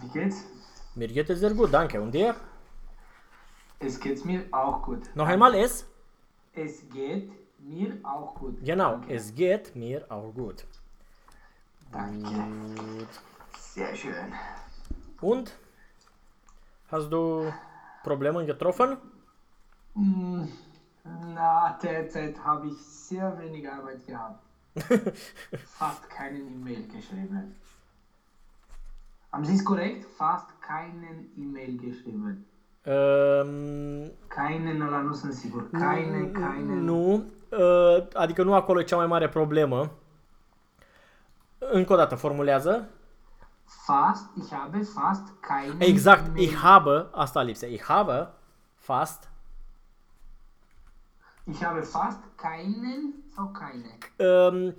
Wie geht's? Mir geht es sehr gut, danke. Und dir? Es geht mir auch gut. Noch einmal es? Es geht mir auch gut. Genau, Danke. es geht mir auch gut. Danke. Gut. Sehr schön. Und? Hast du Probleme getroffen? Hm, Na, derzeit habe ich sehr wenig Arbeit gehabt. Fast keinen E-Mail geschrieben. Haben Sie es korrect? Fast keinen E-Mail geschrieben. Um, Keinen la nu sunt sigur. Keine, keine. nu, uh, adică nu acolo e cea mai mare problemă. Încă o dată, formulează. Fast, ich habe fast keinen Exact, E-Mail. ich habe, asta lipse. Ich habe fast, Ich habe fast keinen sau keine. um,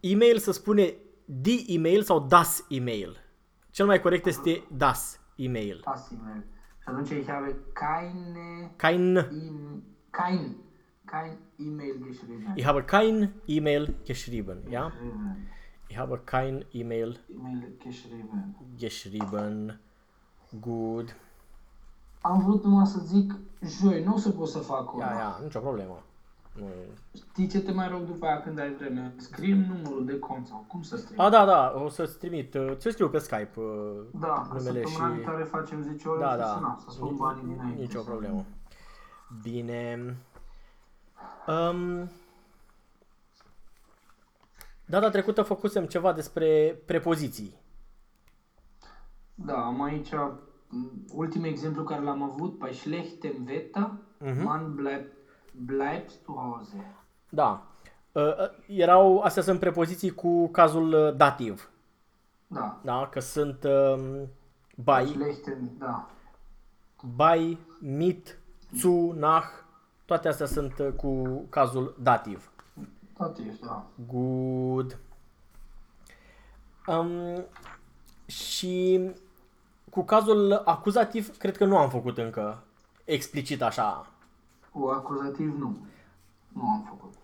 e-mail se spune die e-mail sau das e-mail. Cel mai corect este das e-mail. Das E-Mail. Și atunci ich habe keine Kein, E- kein kein E-Mail geschrieben. ich habe kein E-Mail geschrieben, ja? Geschrieben. Ich habe kein E-Mail E-Mail geschrieben. geschrieben. Gut. Am vrut numai să zic joi, nu o să pot să fac ora. Ja, ja, nicio problemă. Nu e... Știi ce te mai rog după aia când ai vreme? Scrie numărul de cont sau cum să scrii? A, da, da, o să-ți trimit, uh, ți scriu pe Skype uh, da, că numele săptămâna și... viitoare facem 10 ore Da, și da, să, na, să spun banii Ni- dinainte. nicio să- problemă. Bine. Um, data trecută făcusem ceva despre prepoziții. Da, am aici m, ultimul exemplu care l-am avut, bei schlechtem Wetter, Mhm. man bleibt, bleibt zu Hause. Da. Uh, uh, erau, astea sunt prepoziții cu cazul uh, dativ. Da, Da, că sunt um, bei, schlechtem, da. bei, mit, zu, nach, toate astea sunt uh, cu cazul dativ. Dativ, da. Good. Um, și cu cazul acuzativ, cred că nu am făcut încă explicit așa. Cu acuzativ nu. Nu am făcut.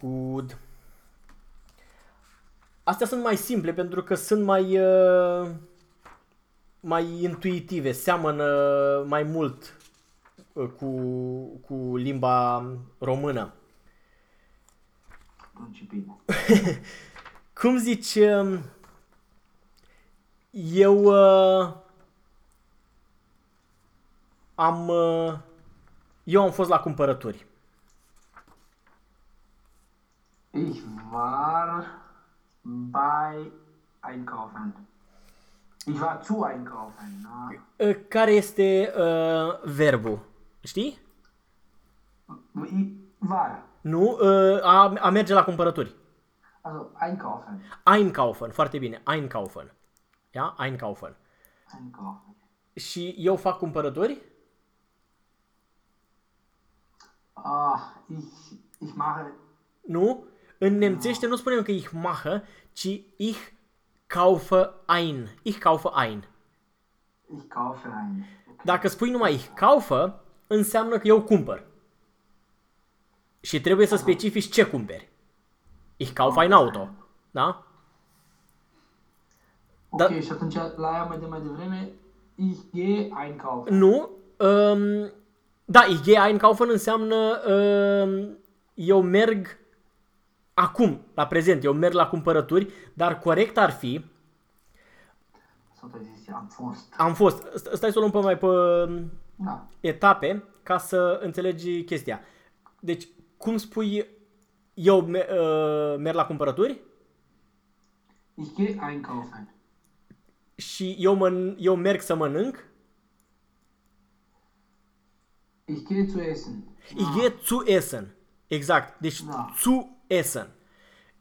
Good. Astea sunt mai simple pentru că sunt mai uh, mai intuitive, seamănă mai mult uh, cu, cu limba română. Atunci bine. Cum zici, um, eu uh, am uh, eu am fost la cumpărături. Ich war bei Einkaufen. Ich war zu Einkaufen. Na, Uh, Care este uh, verbul? Știi? ich war. Nu? Uh, a, a merge la cumpărături. Also Einkaufen. Einkaufen, foarte bine. Einkaufen. Ja? Einkaufen. Einkaufen. Și eu fac cumpărături? Ah, ich, ich mache. Nu? În nemțește nu spunem că ich mache, ci ich kaufe ein. Ich kaufe ein. Ich kaufe ein. Dacă spui numai ich kaufe, înseamnă că eu cumpăr. Și trebuie să specifici ce cumperi. Ich kaufe ein Auto. Da? Ok, Da- și atunci la aia mai de mai devreme, ich gehe einkaufen. Nu. Um, da, ich gehe einkaufen înseamnă um, eu merg acum, la prezent, eu merg la cumpărături, dar corect ar fi, Sau te zis, am fost. am fost, st- stai să o luăm pe mai pe um, Da. etape ca să înțelegi chestia. Deci, cum spui eu me- uh, merg la cumpărături Ich gehe einkaufen. și eu, măn- eu merg să mănânc, Ich gehe zu essen. Ich gehe zu essen. Exact. Deci Da. zu essen.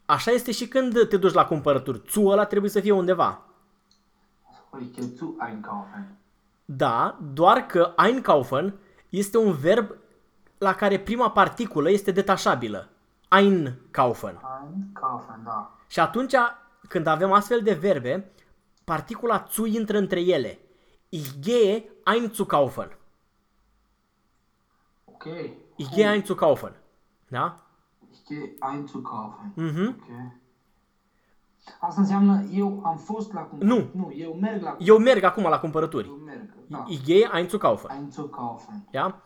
Așa este și când te duci la cumpărături. Zu ăla trebuie să fie undeva. Also, ich gehe zu einkaufen. Da, doar că einkaufen este un verb la care prima particulă este detașabilă. Einkaufen. Einkaufen, da. Și atunci, când avem astfel de verbe, particula zu intră între ele. Ich gehe einzukaufen. Ok. Ich gehe einzukaufen. Da? Ich gehe einzukaufen. Mhm. Okay. Asta înseamnă eu am fost la cumpărături. Nu. Nu, eu merg la Eu merg acum la cumpărături. Eu merg, da. Ich gehe einzukaufen. Einzukaufen. Ja?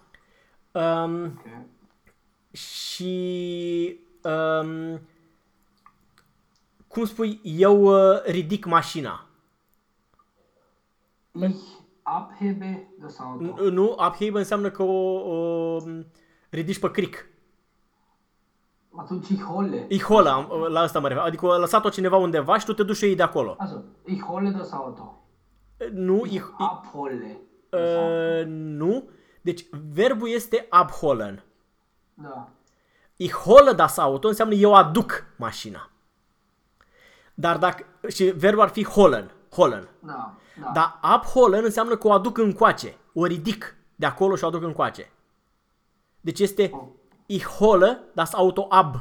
Um, Okay. și um, cum spui, eu uh, ridic mașina. Ich abhebe das Auto. N- Nu, abhebe înseamnă că o, o ridici pe cric. Atunci ich hole. Ich hole, am- la asta mă refer. Adică a lăsat-o cineva undeva și tu te duci și o iei de acolo. Also, ich hole das Auto. Nu, ich, Ich abhole. uh, nu. Deci verbul este abholen. Da. Ich hole das Auto înseamnă eu aduc mașina. Dar dacă și verbul ar fi holen, holen. Da. Da. Dar abholen înseamnă că o aduc încoace, o ridic de acolo și o aduc încoace. Deci este ich hole das Auto ab.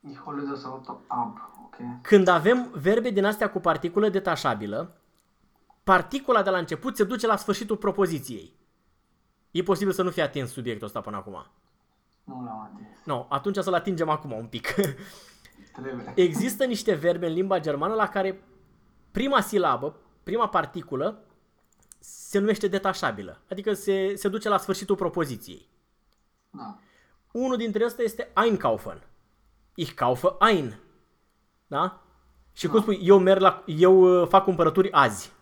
Ich hole das Auto ab. Okay. Când avem verbe din astea cu particulă detașabilă, particula de la început se duce la sfârșitul propoziției. E posibil să nu fie atins subiectul ăsta până acum. Nu l-am atins. No, atunci să-l atingem acum un pic. Trebuie. Există niște verbe în limba germană la care prima silabă, prima particulă, se numește detașabilă. Adică se, se duce la sfârșitul propoziției. Da. Unul dintre ăsta este einkaufen. Ich kaufe ein. Da? Și cum spui, eu merg la, eu uh, fac cumpărături azi.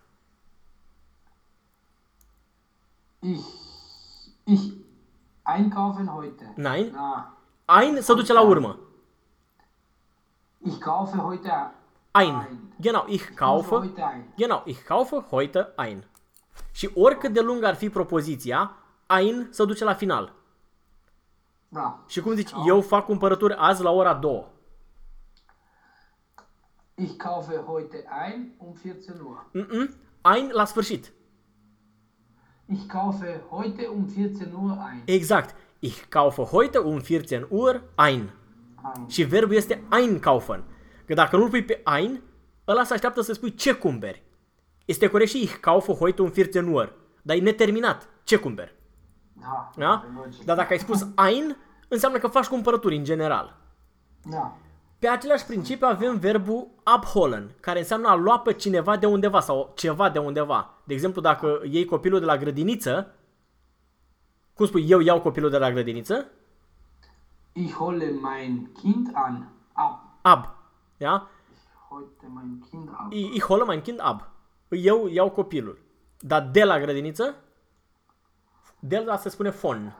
Ich. Ich einkaufen heute. Nein. Na. Ein se duce la urmă. Ich kaufe heute Ein. Genau, ich kaufe. heute ein. Genau, ich kaufe heute ein. Și oricât de lung ar fi propoziția, ein se duce la final. Da. Și cum zici, eu fac cumpărături azi la ora 2. Ich kaufe heute ein um 14 Uhr. Mm-mm. Ein la sfârșit. Ich kaufe heute um 14 Uhr ein. Exact. Ich kaufe heute um 14 Uhr ein. ein. Și verbul este einkaufen. Că dacă nu-l pui pe ein, ăla se așteaptă să spui ce cumperi. Este corect și ich kaufe heute um 14 Uhr. Dar e neterminat. Ce cumperi? Da. Da? Logic. Dar dacă ai spus ein, înseamnă că faci cumpărături în general. Da. Pe același principiu avem verbul abholen, care înseamnă a lua pe cineva de undeva sau ceva de undeva. De exemplu, dacă iei copilul de la grădiniță, cum spui, eu iau copilul de la grădiniță? Ich hole mein Kind an. Ab. Ab. Da? Heute mein Kind ab. I- Ich hole mein Kind ab. Eu iau copilul. Dar de la grădiniță? De la se spune von.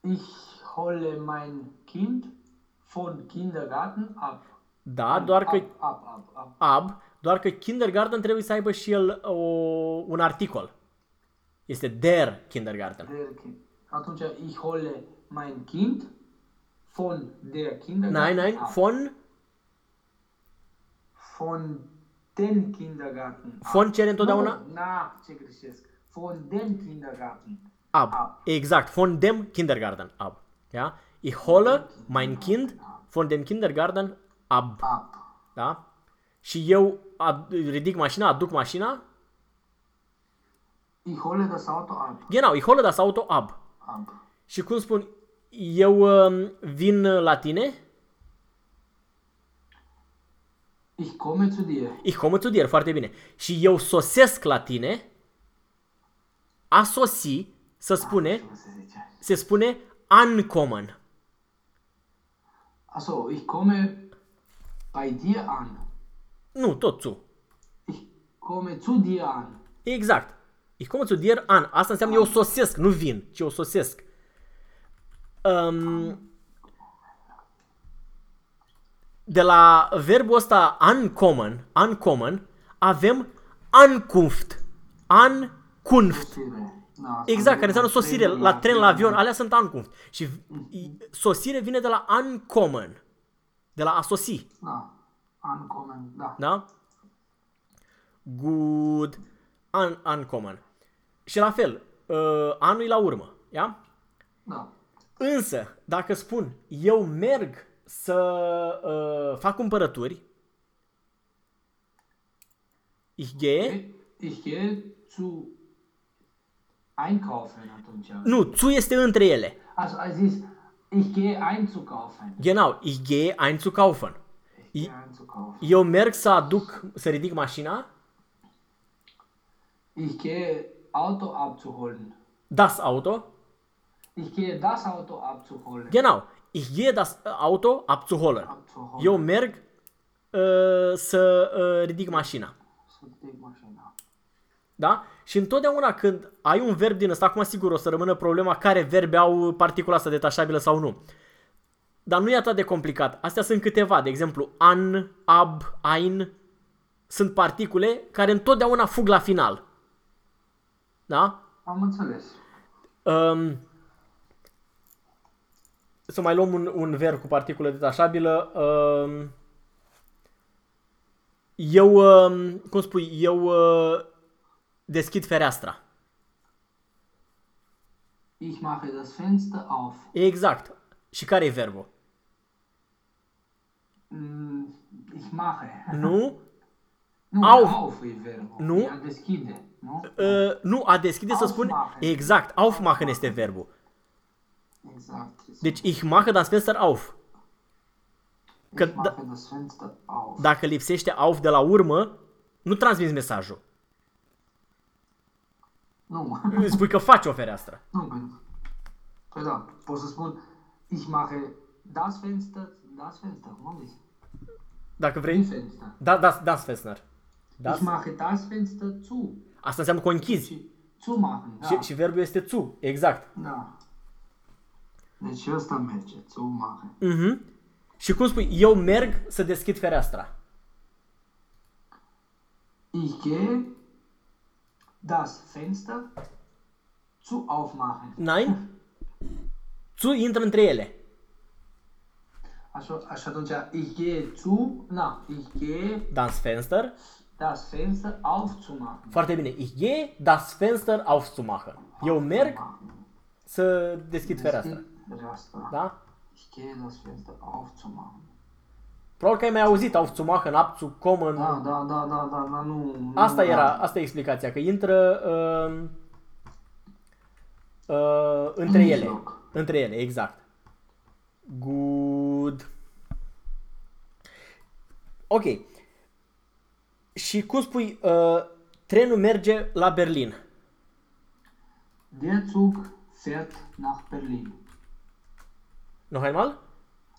Ich hole mein Kind von Kindergarten ab. Da, doar că Ab, ab, ab, ab. ab, doar că kindergarten trebuie să aibă și el o, un articol. Este der kindergarten. Der Kind. Atunci, ich hole mein Kind von der Kindergarten Nein, nein, ab. von, Von den Kindergarten ab. von cere întotdeauna Nu, Na, ce greșesc. Von dem Kindergarten ab. ab. Exact, von dem Kindergarten ab. Ja? Ich hole mein Kind von dem Kindergarten ab. Ab. Da? Și eu ad- ridic mașina, aduc mașina. Ich hole das Auto ab. Genau, ich hole das Auto ab. ab. Și cum spun, eu um, vin la tine, Ich komme zu dir. ich komme zu dir, foarte bine. Și eu sosesc la tine, a sosi, să spune, Was se zice? se spune ankommen. Achso, ich komme bei dir an. Nu, tot zu. Ich komme zu dir an. Exact. Ich komme zu dir an. Asta înseamnă eu sosesc, nu vin, ci eu sosesc. Um, de la verbul ăsta uncommon, uncommon, avem Ankunft. Ankunft. Sosire. Da, Exact, care înseamnă la sosire, trenul, la tren, la tren, avion, alea sunt Ankunft. Și i- sosire vine de la uncommon, de la a sosi. Da. Ankommen, da. Da? Good. Un, uncommon. Și la fel, uh, anul e la urmă. Ia? Da. Însă, dacă spun, eu merg să uh, fac cumpărături, ich gehe, Ich gehe zu einkaufen atunci. nu, zu este între ele. Also es ist, ich gehe einzukaufen. Genau, ich gehe einzukaufen. gehe einzukaufen. Eu merg să aduc, să ridic mașina. Ich gehe Auto abzuholen. Das Auto. Ich gehe das Auto abzuholen. Genau. Ich gehe das Auto abzuholen. abzuholen. Eu merg uh, să uh, ridic mașina. Să ridic mașina. Da? Și întotdeauna când ai un verb din ăsta, acum sigur o să rămână problema care verbe au particula asta detașabilă sau nu. Dar nu e atât de complicat. Astea sunt câteva. De exemplu, an, ab, ein. Sunt particule care întotdeauna fug la final. Da? Am înțeles. Um, să mai luăm un, un verb cu particulă detașabilă. Um, eu, um, cum spui, eu uh, deschid fereastra. Ich mache das Fenster auf. Exact. Și care e verbul? Mm, Ich mache. Nu? Nu, Auf. auf e verbul. Nu? E a deschide, nu? Uh, nu, a deschide să spun... Aufmachen. Exact, aufmachen este verbul. Exakt. Deci, ich mache das Fenster auf. că ich da- mache das Fenster auf. Dacă lipsește auf de la urmă, nu transmiți mesajul. Nu. Spui că faci o fereastră. nu, pentru... Păi da, pot să spun ich mache das Fenster, das Fenster, cum am zis? Dacă Die vrei... Fenster. Da, das, das Fenster. Das? Ich mache das Fenster zu. Asta înseamnă că o închizi. Și zumachen, da. Și, și verbul este zu. Exact. Da. Deci ăsta merge, zumachen. Mhm. Și cum spui, eu merg să deschid fereastra. Ich gehe das Fenster zu aufmachen. Nein? Zu intră între ele. Așa, așa atunci, ich gehe zu, na, ich gehe Das Fenster. das Fenster aufzumachen. Foarte bine. Ich gehe das Fenster aufzumachen. Eu merg să deschid fereastra. Fereastra. Da? Ich gehe das Fenster aufzumachen. Probabil că ai mai auzit aufzumachen, abzukommen. Da, da, da, da, da, da, nu... nu Asta da. era, asta e explicația, că intră uh, uh, între În ele. mijloc. Între ele, exact. Good. Ok. Și cum spui, uh, trenul merge la Berlin. Der Zug fährt nach Berlin. Noch einmal?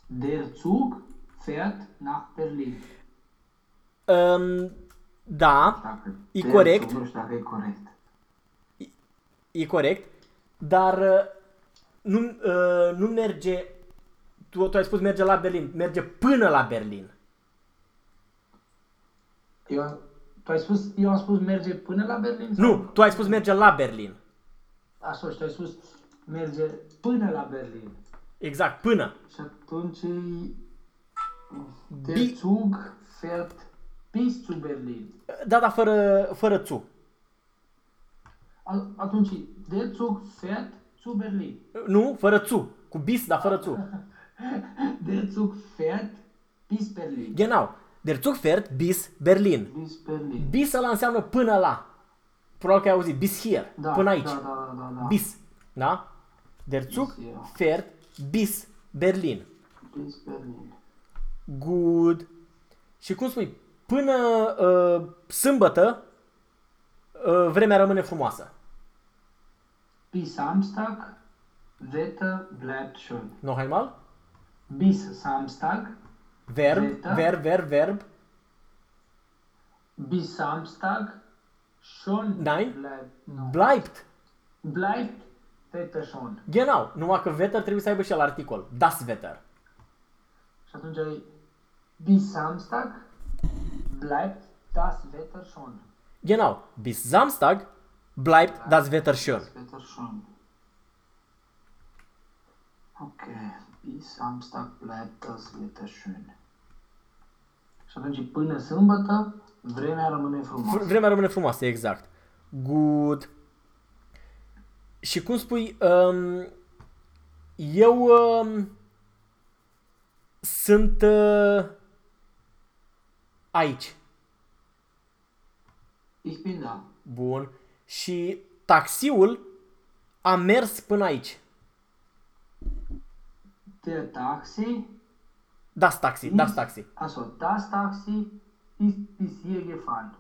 Der Zug fährt nach Berlin. Um, da, Dacă E der corect. Zug, nu știu dacă e corect. e corect, dar uh, nu, uh, nu merge, tu, tu ai spus merge la Berlin, merge până la Berlin. Eu, tu ai spus, eu am spus merge până la Berlin? sau- Nu, tu ai spus merge la Berlin. Așa, și tu ai spus merge până la Berlin. Exact, până. Și atunci e... Der Bi- Zug fährt bis zu Berlin. Da, da, fără, fără tu. A- Atunci, der Zug fährt zu Berlin. Nu, fără tu. Cu bis, dar fără tu. Der Zug fährt bis Berlin. Genau. Der Zug fährt bis Berlin. Bis Berlin. Bis ăla înseamnă până la. Probabil că ai auzit. Bis here. Da, până aici. Da, da, da, da, da. Bis. Da? Der Zug Bis here. fährt bis Berlin. Bis Berlin. Good. Și cum spui, până uh, sâmbătă uh, vremea rămâne frumoasă. Bis Samstag, Wetter bleibt schön. Noch einmal? Bis Samstag, Verb, Wetter. verb, verb, verb. bis Samstag schon Nein. bleibt, no. Bleibt. bleibt Wetter schon. Genau. Numai că Wetter trebuie să aibă și el articol. Das Wetter. Și atunci e bis Samstag bleibt das Wetter schon. Genau. Bis Samstag bleibt das Wetter schön. Das Wetter schon. Okay, bis Samstag bleibt das Wetter schön. Și atunci până sâmbătă vremea rămâne frumoasă. Vremea rămâne frumoasă, exact. Good. Și cum spui, um, eu um, sunt uh, aici. Ich bin da. Bun. Și taxiul a mers până aici. Der Taxi Das Taxi, Das Taxi. Also, das Taxi ist bis hier gefahren.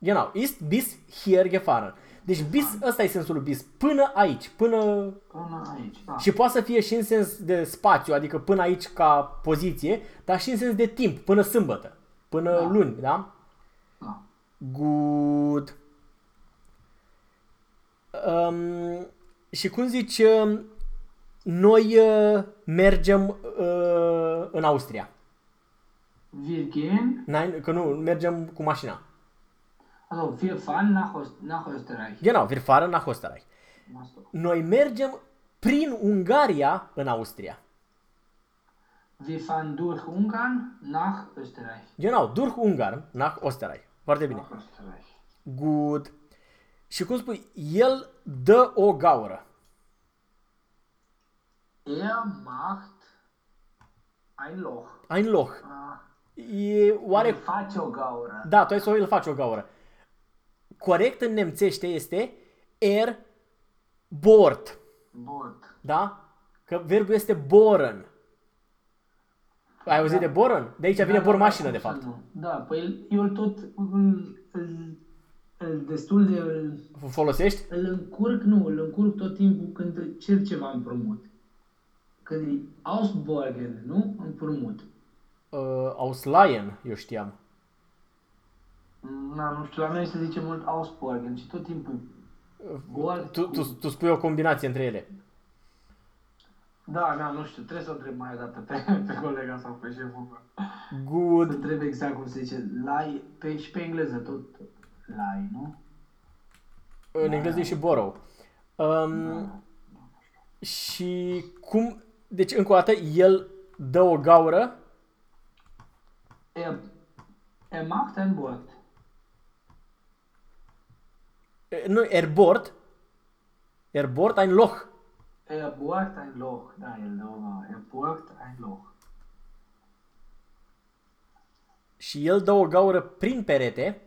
Genau, ist bis hier gefahren. Deci bis, ăsta e sensul lui bis, până aici, până... Până aici, da. Și poate să fie și în sens de spațiu, adică până aici ca poziție, dar și în sens de timp, până sâmbătă, până Da. luni, da? da. Good. Um, și cum zici, um, noi uh, mergem uh, în Austria. Wir gehen, Nein, că nu, mergem cu mașina. Also wir fahren nach, Ost, nach Österreich. Genau, wir fahren nach Österreich. Machst du. Noi mergem prin Ungaria în Austria. Wir fahren durch Ungarn nach Österreich. Genau, durch Ungarn nach Österreich. Foarte bine. Nach Österreich. Good. Și cum spui, el dă o gaură. Er macht ein Loch. Ein Loch. Ah, E oare... er face o gaură. Da, tu ai să îl faci o gaură. Corect în nemțește este er bort. Bord. Da? Că verbul este boren. Ai auzit de boren? De aici vine Da, bor da, da, mașină, cum de să fapt. nu? Da, păi eu îl tot îl, îl, îl destul de îl, Folosești? îl încurc, nu, îl încurc tot timpul când cer ceva împrumut. Când e Ausborgen, nu? Împrumut. Uh, Ausleihen, eu știam. Na, nu știu, la noi se zice mult Ausborgen și tot timpul Goal Tu, tu, tu spui o combinație între ele. Da, da, nu știu, trebuie să o întreb mai dată pe, pe colega sau pe șeful meu. Să Good. întreb exact cum se zice. Lai, pe, și pe engleză tot lai, nu? În engleză e și borrow. Um, și cum... Deci, încă o dată, el dă o gaură. Er, er macht ein Wort. Eh, Nu, er bort. Er bort ein Loch. Er bohrt ein Loch. Da, el dă o gaură. Er bohrt ein Loch. Și el dă o gaură prin perete.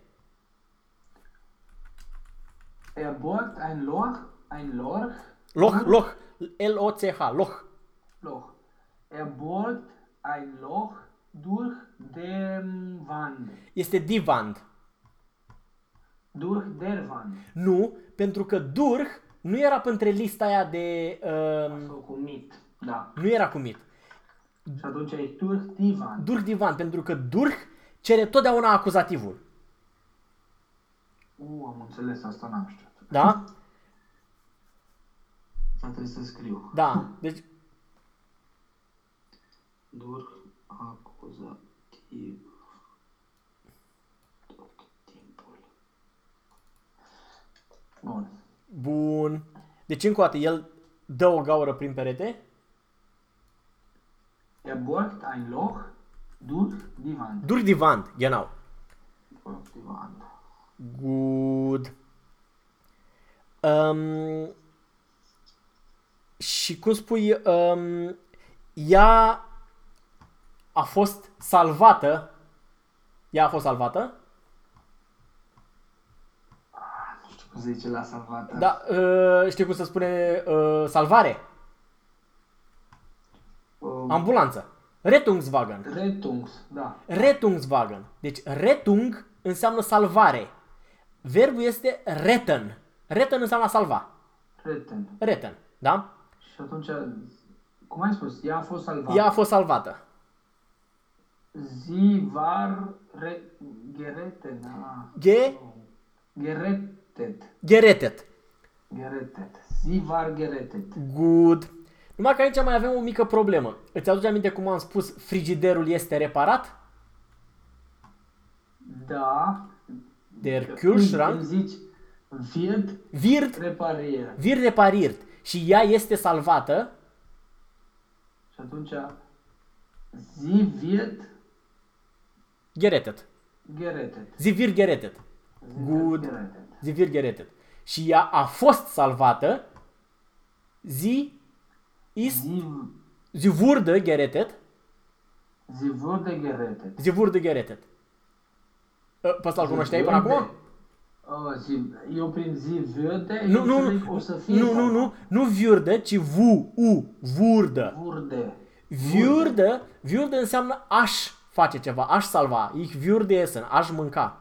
Er bohrt ein Loch, ein Loch, Loch, loch. L-O-C-H, loch. Loch. Er bohrt ein Loch durch den Wand. Este divand. Durch der Wand. Nu, pentru că Durch nu era pentru lista aia de... Uh, Sau cu mit. Da. nu era cu mit. Și atunci e durch die Wand. Durch divan, pentru că Durch cere totdeauna acuzativul. U, am înțeles, asta n-am știut. Da? Asta trebuie să scriu. Da. Deci, Durch acuzativ. Tot timpul. Bun. bun. Deci, încă o dată, el dă o gaură prin perete. Er bohrt ein Loch durch die Wand. Durch divan, genau. Durch die Wand. Good. Um, și cum spui, um, ea a fost salvată. Ea a fost salvată. Nu știu cum se zice la salvată. Da, uh, știi cum se spune uh, salvare? Um, Ambulanță. Rettungswagen. Retungs, da. Rettungswagen. Deci retung înseamnă salvare. Verbul este retten. Retten înseamnă a salva. Reten. Retten. Da? Și atunci, cum ai spus, ea a fost salvată. Ea a fost salvată. Sie war re- gerettet. Ah. Ge, Gerettet. Gerettet. Gerettet. Sie war gerettet. Good. Numai că aici mai avem o mică problemă. Îți aduce aminte cum am spus frigiderul este reparat? Da. Der Când Kühlschrank zici wird wird, repariert. wird repariert. Și ea este salvată. Și atunci, sie wird Gerettet. gerettet. Sie wird gerettet. Sie Good. wird gerettet. Sie wird gerettet. Și ea a fost salvată. Sie ist, Sie, sie wurde gerettet. sie wurde gerettet. Sie wurde gerettet. Ă, Pe ăsta îl cunoșteai până acum? Oh, sie, eu prin zi würde, Nu, eu nu, înțeleg, nu, o să fie nu, nu, nu, nu würde, ci vu, u, wurde. Wurde. Würde, würde înseamnă aș face ceva, aș salva. Ich würde essen, aș mânca.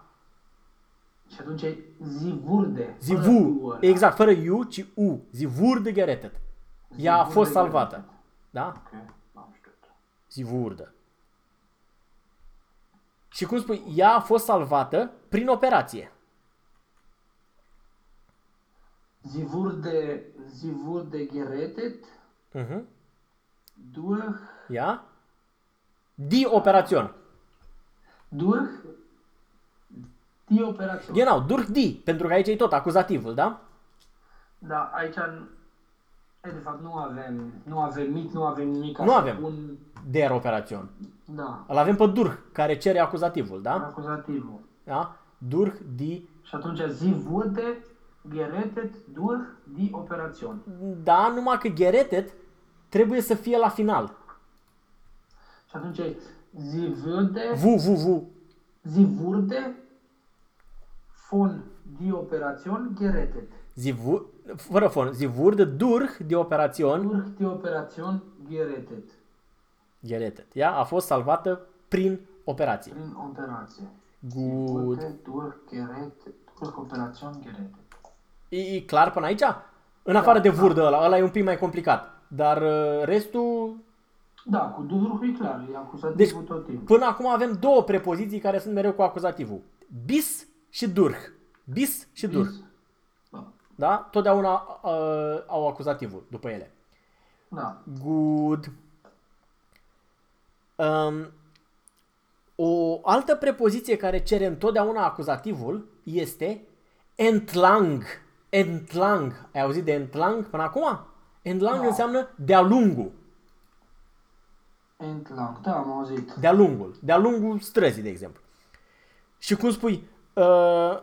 Și atunci e zi wurde. Sie fără wu, U ăla. exact, fără u, ci u. Sie wurde gerettet. Ea a wurde fost gerettet. salvată. Da? Ok, am știut. Sie wurde. Și cum spui, ea a fost salvată prin operație. Sie wurde, sie wurde gerettet Mhm. durch, Ja? Die Operation. durch die Operation. Genau, durch die, pentru că aici e tot acuzativul, da? Da, aici în- e, de fapt nu avem, nu avem mit, nu avem nimic. ca Nu să avem. Pun, Der Operation. da, Îl avem pe durch, care cere acuzativul, da? acuzativul. Da? Durch die, Și atunci sie wurde gerettet durch die Operation. da, numai că gerettet trebuie să fie la final. Și atunci e sie würde, Vu, vu, vu. sie wurde von die Operation gerettet. Sie, wu- fără fon, sie wurde durch die Operation Durch die Operation gerettet. gerettet. Ea a fost salvată prin operație. Prin operație. Good. Wurde durch gerettet. Durch Operation gerettet. E, e clar până aici? În afară de vurdă ăla, ăla e un pic mai complicat. Dar uh, restul... Da, cu durch e clar, e acuzativul Deci, tot timpul. până acum avem două prepoziții care sunt mereu cu acuzativul. Bis și durch. Bis și durch. Bis. Da. Da? Totdeauna uh, au acuzativul după ele. Da. Good. Um, o altă prepoziție care cere întotdeauna acuzativul este entlang. Entlang. Ai auzit de entlang până acum? Entlang Nu. înseamnă de-a lungul. Entlang. Da, am auzit. De-a lungul. De-a lungul străzii, de exemplu. Și cum spui, uh,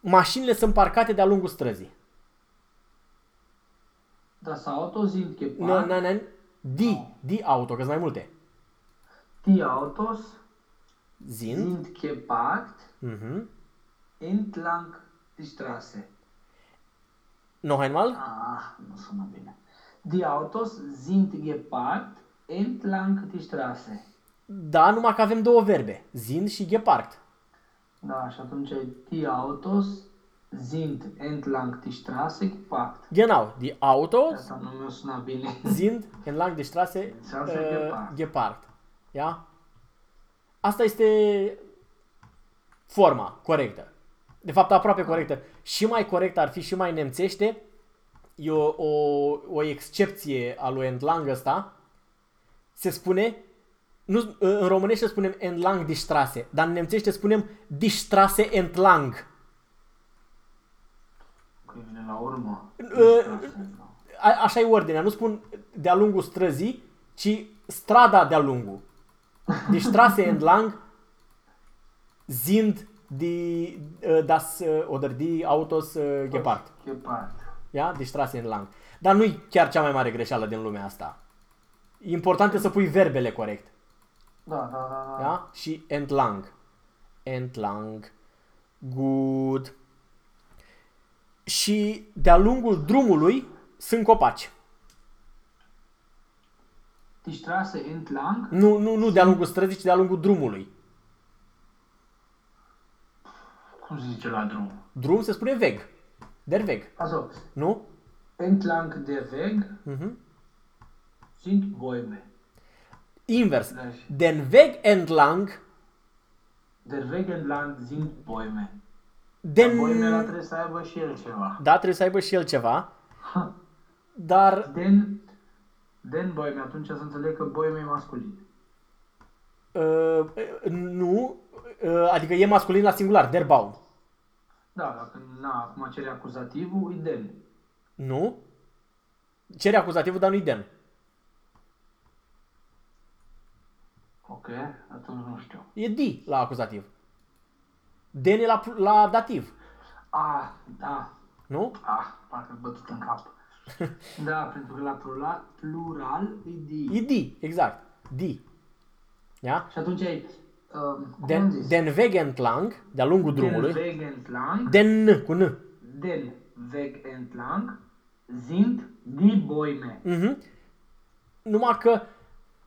mașinile sunt parcate de-a lungul străzii. Das Auto sind Nu, geparkt. nu, nu. Di, di auto, că sunt mai multe. Die Autos Sind. sind geparkt Mhm. entlang die Straße. Noch einmal. Ah, nu sună bine. Die Autos sind geparkt entlang die Straße. Da, numai că avem două verbe. Sind și geparkt. Da, și atunci e die Autos sind entlang die Straße geparkt. Genau, die Autos Asta nu mi-a sunat bine. sind entlang der Straße Straße äh, geparkt. geparkt. Ja? Asta este forma corectă. De fapt, aproape corectă. Și mai corectă ar fi și mai nemțește. E o, o, o excepție a lui entlang ăsta. Se spune, nu, în românește spunem entlang die Straße, dar în nemțește spunem die Straße entlang. Că vine la urmă. Uh, A, așa e ordinea, nu spun de-a lungul străzii, ci strada de-a lungul. Die Straße entlang sind die, uh, das, uh, oder die Autos uh, geparkt. Geparkt. Ja? Die Straße entlang. Dar nu-i chiar cea mai mare greșeală din lumea asta. Important e să pui verbele corect. Da, da, da, da. Da? Și entlang. Entlang. Good. Și de-a lungul drumului sunt copaci. Die Straße entlang. Nu, nu, nu de-a lungul străzii, ci de-a lungul drumului. Cum se zice la drum? Drum se spune weg. Der Weg. Also, Nu? entlang der Weg Mhm. sind Bäume. Invers. Deci, Den Weg entlang, der Weg entlang sind Bäume. den... Bäume ăla trebuie să aibă și el ceva. Da, trebuie să aibă și el ceva. Dar Den, den Bäume, atunci să înțeleg că Bäume e masculin. uh, nu, uh, adică e masculin la singular, der Baum. Da, dacă na, acum cere acuzativul, e den. Nu? Cere acuzativul, dar nu-i den. Ok, atunci nu știu. E di la acuzativ. Den e la, la dativ. Ah, da, Nu? ah, parcă bătut în cap. da, pentru că la plural, plural e di. E di, exact. Di. Ja? Și atunci ai, um, cum am Den, zis? den Weg entlang, de-a lungul Den drumului. Weg entlang, Den cu N. den Weg entlang sind die Bäume. Mhm. Numai că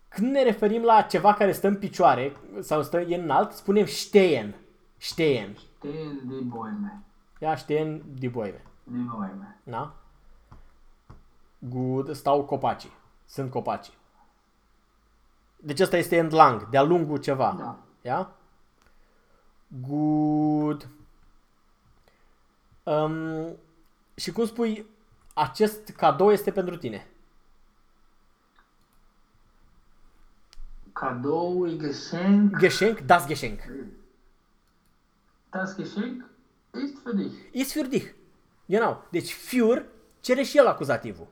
Când ne referim la ceva care stă în picioare sau stă e înalt, spunem stehen. Stehen. Stehen die Bäume. Ia stehen die Bäume. Die Bäume. Da? Good, stau copacii. Sunt copacii. Deci ăsta este entlang, de-a lungul ceva. Da. Ia? Good. Um, și cum spui, acest cadou este pentru tine. Cadou, Geschenk. Geschenk, das Geschenk. Das Geschenk ist für dich. Ist für dich. Genau. Deci für cere și el acuzativul.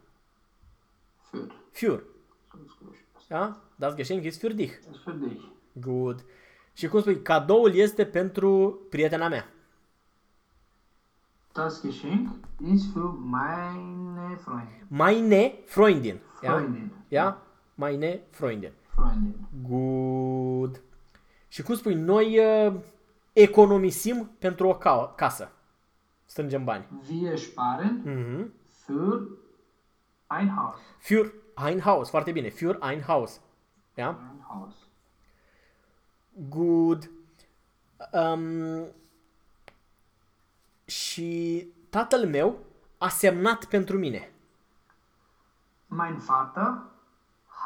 Für. Für. Sonst gut. Da? Das Geschenk ist für dich. Ist für dich. Good. Și cum spui, cadoul este pentru prietena mea. Das Geschenk ist für meine Freundin. Meine Freundin. Ja? Freundin. Ja? Meine Freundin. Freundin. Good. Și cum spui, noi uh, economisim pentru o ca- casă. Strângem bani. Wir sparen Mhm. für ein Haus. Für ein Haus. Foarte bine. Für ein Haus. Ja? Ein Haus. Good. Um, și tatăl meu a semnat pentru mine. Mein Vater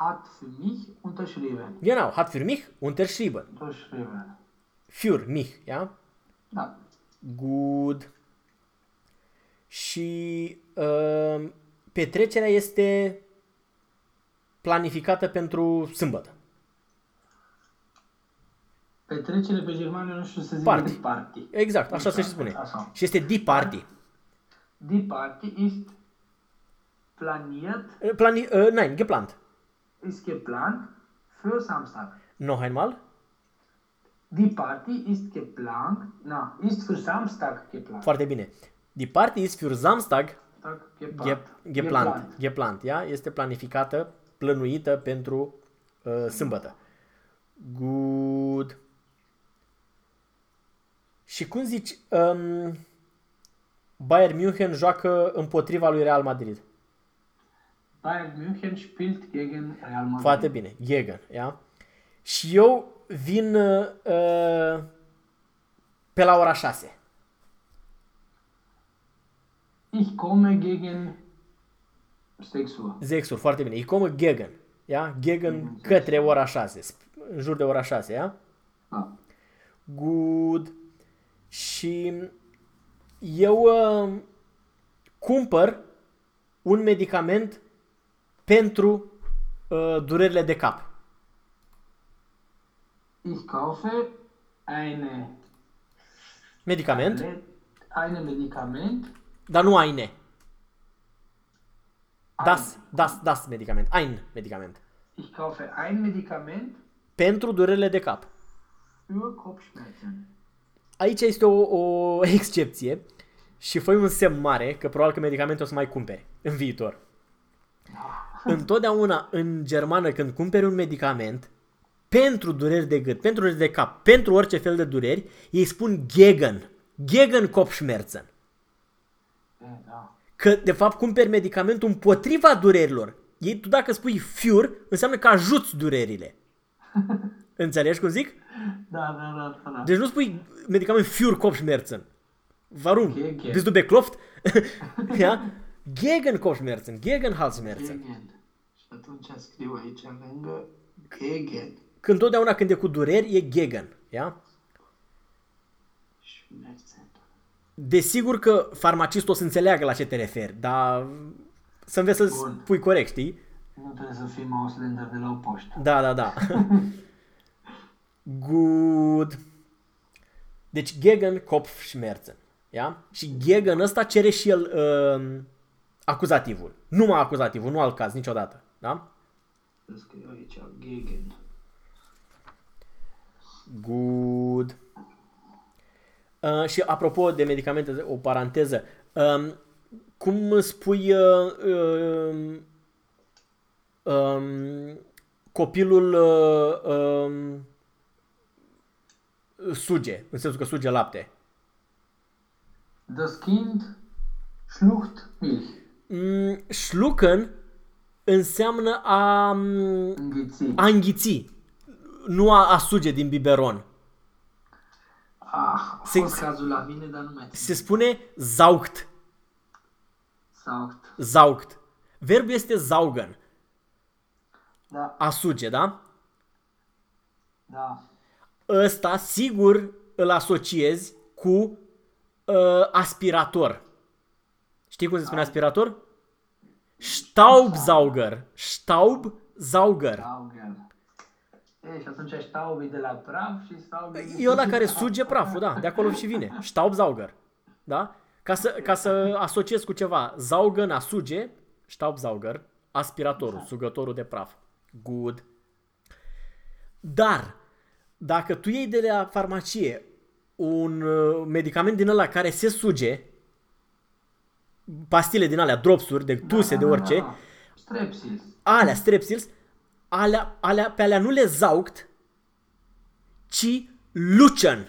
hat für mich unterschrieben. Genau, hat für mich unterschrieben. Unterschrieben. Für mich, ja? Da. Good. Și um, petrecerea este planificată pentru sâmbătă. Petrecere pe germană nu știu să zic Party. de party. Exact, așa se și spune. Așa. Și este die Party. Die Party ist planiert, Plani, uh, nein, geplant. Ist geplant für Samstag. Noch einmal. Die Party ist geplant, na, ist für Samstag geplant. Foarte bine. Die Party ist für Samstag Samstag ge, geplant. geplant. Geplant, ja? Este planificată, plănuită pentru uh, sâmbătă. Good. Și cum zici, um, Bayern München joacă împotriva lui Real Madrid. Bayern München spielt gegen Real Madrid. Foarte bine. Gegen, ja? Și eu vin uh, uh, pe la ora 6. Ich komme gegen 6 Uhr. Zexur, foarte bine. Ich komme gegen. Ja? Gegen către ora 6. sp- În jur de ora 6, ja? Da. Good. Și eu uh, cumpăr un medicament pentru uh, durerile de cap. Ich kaufe eine, Medicament, eine Medikament. dar nu eine. Ein. Das, das, das medicament. Ein medicament. Ich kaufe ein Medikament Pentru durerile de cap. für Kopfschmerzen. Aici este o, o excepție și fă un semn mare că probabil că medicamentul o să mai cumpere în viitor. Întotdeauna în germană când cumperi un medicament pentru dureri de gât, pentru dureri de cap, pentru orice fel de dureri, ei spun gegen. Gegen Kopfschmerzen. Ja, da. Că de fapt cumperi medicamentul împotriva durerilor. Ei, tu dacă spui für, înseamnă că ajuți durerile. Înțelegi cum zic? Da, da, da, da, da. Deci nu spui medicament für Kopfschmerzen. Warum? Gegen. Bist du beklopft? ja? Gegen Kopfschmerzen, gegen Halsschmerzen. Gegen. Și atunci scriu aici lângă gegen. Când totdeauna când e cu dureri, e gegen. Ja? Schmerzen. Desigur că farmacistul o să înțeleagă la ce te referi, dar să înveți să Bun. spui corect, știi? Nu trebuie să fim Ausländer de la o poștă. Da, da, da. Good. Deci gegen Kopfschmerzen. Ja? Și gegen ăsta cere și el uh, acuzativul. Numai acuzativul, nu alt caz niciodată. Da? Să scriu aici gegen. Good. Uh, și apropo de medicamente, o paranteză. Um, cum spui uh, um, um, copilul uh, um, suge, în sensul că suge lapte? Das Kind schlucht Milch. Mm, schlucken înseamnă a, Înghiți. a înghiți, nu a, a suge din biberon. Ah, a Se- fost cazul la mine, dar nu mai țin. Se spune saugt, Saugt. saugt. Verbul este saugen, Da, a suge, da? da. Ăsta, sigur, îl asociezi cu uh, aspirator. Știi cum se spune aspirator? Staubsauger. Staubsauger. Sauger. E, și atunci Staub e de la praf și Staub E ăla care suge praful, da, de acolo și vine. Staubsauger. Da? Ca să, ca să asociezi cu ceva, saugen a suge, Staubsauger, aspiratorul, sugătorul de praf. Good. Dar, dacă tu iei de la farmacie un uh, medicament din ăla care se suge, pastile din alea, dropsuri, de tuse, de orice, Da, Strepsils. alea, strepsils, alea, alea, pe alea nu le zaugt, ci lucean.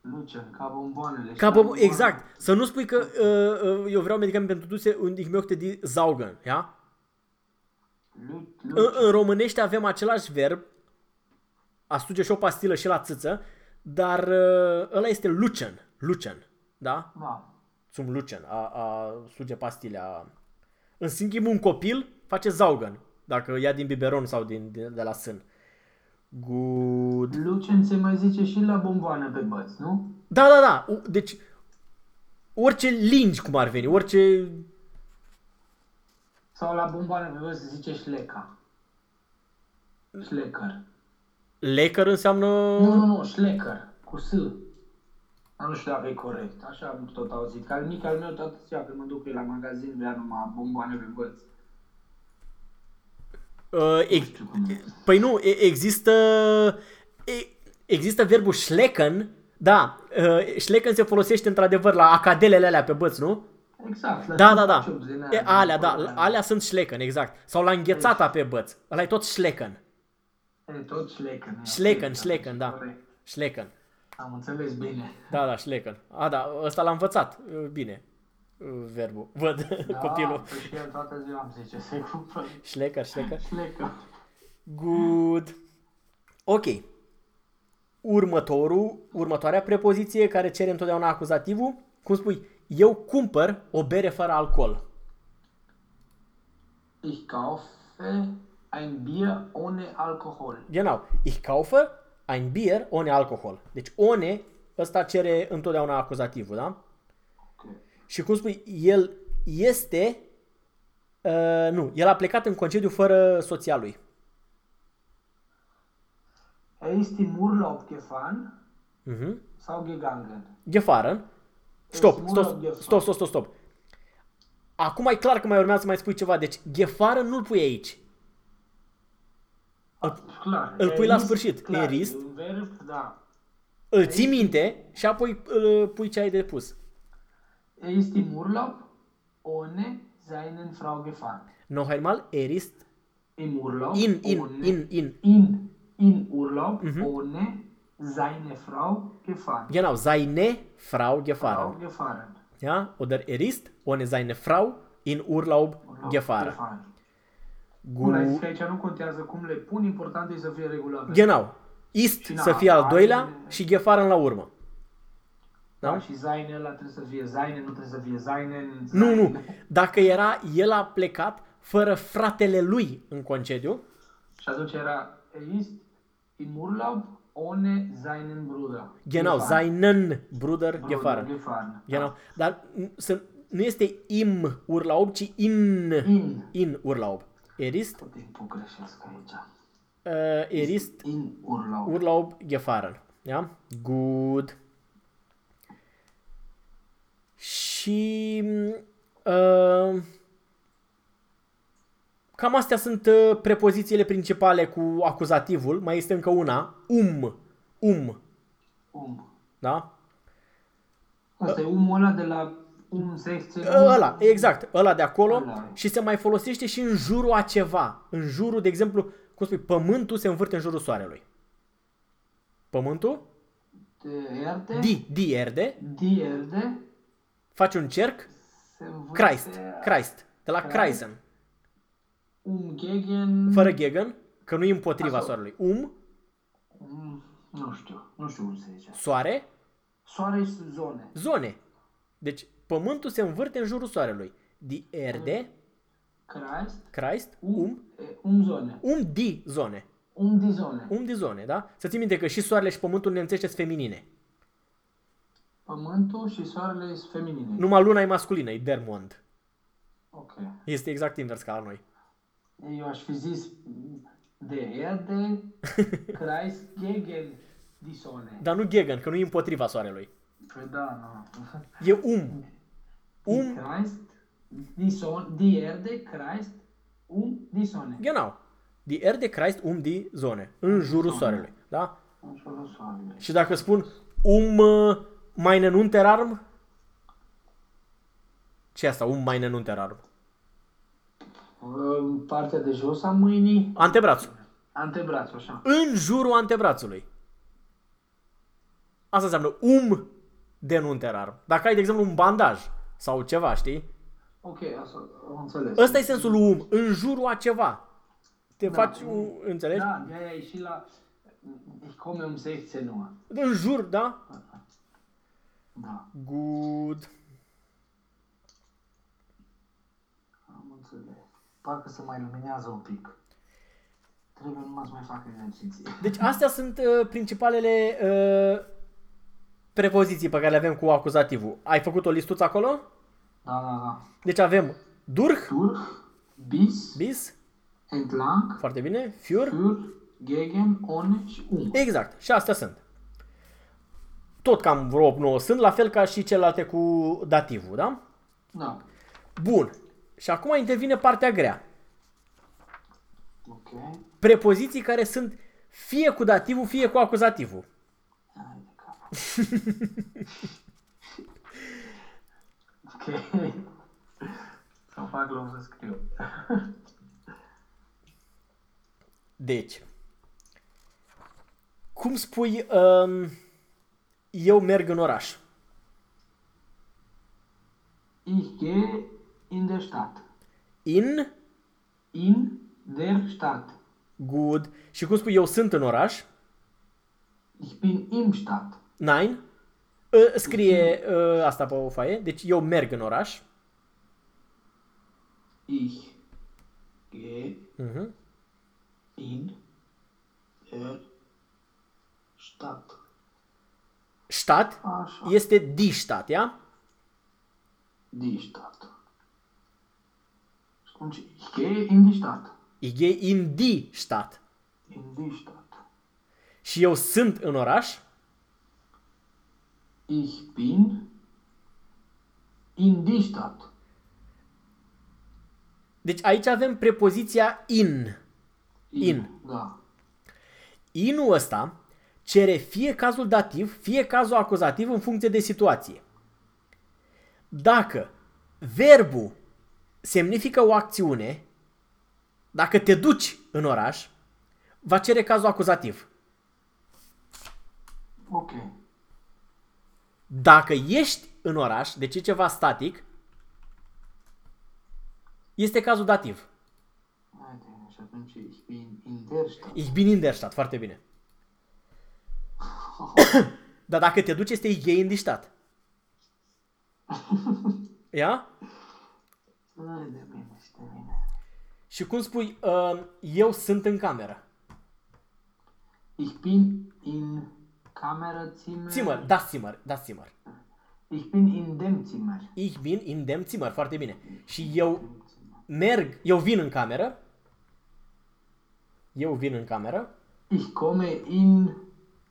Lucen, ca bomboanele. Ca știi, bă, exact. Să nu spui că uh, uh, eu vreau medicament pentru tuse, und ich möchte die saugen, ja? Lu- În, Lucen. în românește avem același verb, a suge și o pastilă și la țâță, dar uh, ăla este lucean, lucean, da? Da. Zum lucean, a, a suge pastile. A... În schimb, un copil face zaugen, dacă ia din biberon sau din, din, de la sân. Good. Lucen se mai zice și la bomboană pe băți, nu? Da, da, da. U- Deci, orice lingi cum ar veni, orice... Sau la bomboană pe băți se zice șleca. Șlecker. Lecker înseamnă... Nu, nu, nu, șlecker. Cu S. Dar nu știu dacă e corect. Așa am tot auzit. Că al mic al meu tot zicea că mă duc eu la magazin, vrea numai bomboane pe băți. Uh, ex- știu cum e. păi nu, e- există... E- există verbul schlecken, da, uh, schlecken se folosește într-adevăr la acadelele alea pe băți, nu? Exact. la Da, da, da. ciuperci din E, aia, alea, da, din alea sunt schlecken, exact. Sau la înghețata pe băți. Ăla e tot schlecken. E tot șlecken. e Schlecken, corect, schlecken, da. corect. Schlecken. Am înțeles bine. Da, da, schlecken. A, da, ăsta l-am învățat. Uh, Bine. Uh, Verbul. Văd Da, copilul. păi și el toată ziua am zice, se cupă. Schlecker, schlecker. Șlecă. Good. Ok. Următorul, următoarea prepoziție care cere întotdeauna acuzativul, cum spui, eu cumpăr o bere fără alcool. Ich kaufe ein Bier ohne Alkohol. Genau. Ich kaufe ein Bier ohne Alkohol. Deci one, ăsta cere întotdeauna acuzativul, da? Ok. Și cum spui, el este, uh, nu, el a plecat în concediu fără soția lui. Er ist im Urlaub gefahren Mhm. sau gegangen. Gefahren. Stop, Deci, stop, mă rog, Gefahren. stop, stop, stop, stop. Acum e clar că mai urmează să mai spui ceva. Deci, Gefahren nu-l pui aici. Clar. Îl er pui la ist, sfârșit. Clar, Er ist. e un verb, da. Îl ții minte și apoi îl pui ce ai de pus. Er ist im Urlaub ohne seinen Frau gefahren. Noch einmal, er ist Im Urlaub in, in, ohne, in, in. in, in Urlaub ohne seine Frau gefahren. Genau, seine Frau Frau gefahren. gefahren. Ja? Oder er ist ohne seine Frau in Urlaub Urlaub gefahren. Bun, ai zis Gu- că aici nu contează cum le pun, important e să fie regulament. Genau. Ist Și să na, fie al ai- doilea și Gefahren la urmă. Da? Da? Și Zaine ăla trebuie să fie Zaine, nu trebuie să fie Zaine. Nu, nu. Dacă era, el a plecat fără fratele lui în concediu, Și atunci era Er ist im Urlaub ohne seinen Bruder. genau, Gefahren. seinen Bruder Bruder gefahren. gefahren. Genau. Dar n- să, nu este im Urlaub, ci in, In. in Urlaub. Er ist, Tot timpul greșesc aici. uh, er ist In Urlaub. Urlaub gefahren. Ja? Gut. Și uh, cam astea sunt uh, prepozițiile principale cu acuzativul. Mai este încă una. Um. Um. Um. Da? Asta e umul ăla de la um 16. Ăla, exact, ăla de acolo Ăla. și se mai folosește și în jurul a ceva. În jurul, de exemplu, cum spui, pământul se învârte în jurul soarelui. Pământul? De Erde. Di, di erde, Die Erde. faci un cerc, Se învârte- Christ, Christ, de la Christ. Kreisen. Umgegen... Fără gegen, că nu e împotriva Asta- soarelui. Um, Um, nu știu, nu știu cum se zice. soare, Soare și zone. zone. Deci pământul se învârte în jurul soarelui. Die Erde, Kreis, Christ, um, um, e, um zone. um die zone. Um die zone. Um die zone, da? Să ții minte că și soarele și pământul nemțește sunt feminine. Pământul și soarele sunt feminine. Numai luna e masculină, e der Mond. Ok. Este exact invers ca la noi. Eu aș fi zis de Erde, Kreis, gegen die Sonne. Dar nu gegen, că nu e împotriva soarelui. Păi da, nu. E um. Die Um, Kreis, die Sonne, die Erde, Kreis, um die Sonne. genau. Die Erde kreist um die zone. În jurul soarelui. Da? În jurul soarelui. Și dacă spun um uh, meine Unterarm, ce e asta? Um meine Unterarm. În partea de jos a mâinii, Antebrațul. antebrațul, așa. În jurul antebrațului. Asta înseamnă um den Unterarm. Dacă ai, de exemplu, un bandaj sau ceva, știi? Ok, asta am înțeles. Ăsta e sensul lui um. În jurul a ceva. Te Da. faci un... Înțelegi? Da, de aia e și la... Ich komme um 16 Uhr. În jur, da? Da, Good. am înțeles. Parcă se mai luminează un pic. Trebuie numai să mai fac exerciții. Deci astea sunt uh, principalele uh, prepoziții pe care le avem cu acuzativul. Ai făcut o listuță acolo? Da, da, da. Deci avem durch, Durch, bis, bis, entlang, foarte bine, für, für, gegen, ohne și um. exact. Și astea sunt. Tot cam vreo 8 9 sunt, la fel ca și celelalte cu dativul, da? Da. Bun. Și acum intervine partea grea. Ok. Prepoziții care sunt fie cu dativul, fie cu acuzativul. Hai de cap. ok. Să fac loc să scriu. Deci, cum spui um, eu merg în oraș? Ich gehe in der Stadt. In, In der Stadt. good. Și cum spui eu sunt în oraș? Ich bin im Stadt. Nine. Uh, scrie uh, asta pe o foaie. Deci eu merg în oraș. Ich gehe Uh-huh. in der Stadt. Stat Așa. este die Stadt, ia? Die Stadt. Și atunci, ich gehe in die Stadt. Ich gehe in die Stadt. In die Stadt. Și eu sunt în oraș. Ich bin in die Stadt. Deci aici avem prepoziția in. In. Da. Inul ăsta cere fie cazul dativ, fie cazul acuzativ în funcție de situație. Dacă verbul semnifică o acțiune, dacă te duci în oraș, va cere cazul acuzativ. Ok. Dacă ești în oraș, deci e ceva static, este cazul dativ. Haide, și atunci ich bin in der Stadt. Ich bin in der Stadt, foarte bine. Dar dacă te duci, este ich gehe in die Stadt. Ia? Hai de bine și de bine. Și cum spui, uh, eu sunt în cameră. Ich bin in Kamerazimmer. Zimmer, das Zimmer, das Zimmer. Ich bin in dem Zimmer. Ich bin in dem Zimmer, foarte bine. Și eu merg, eu vin în cameră. Eu vin în cameră. Ich komme in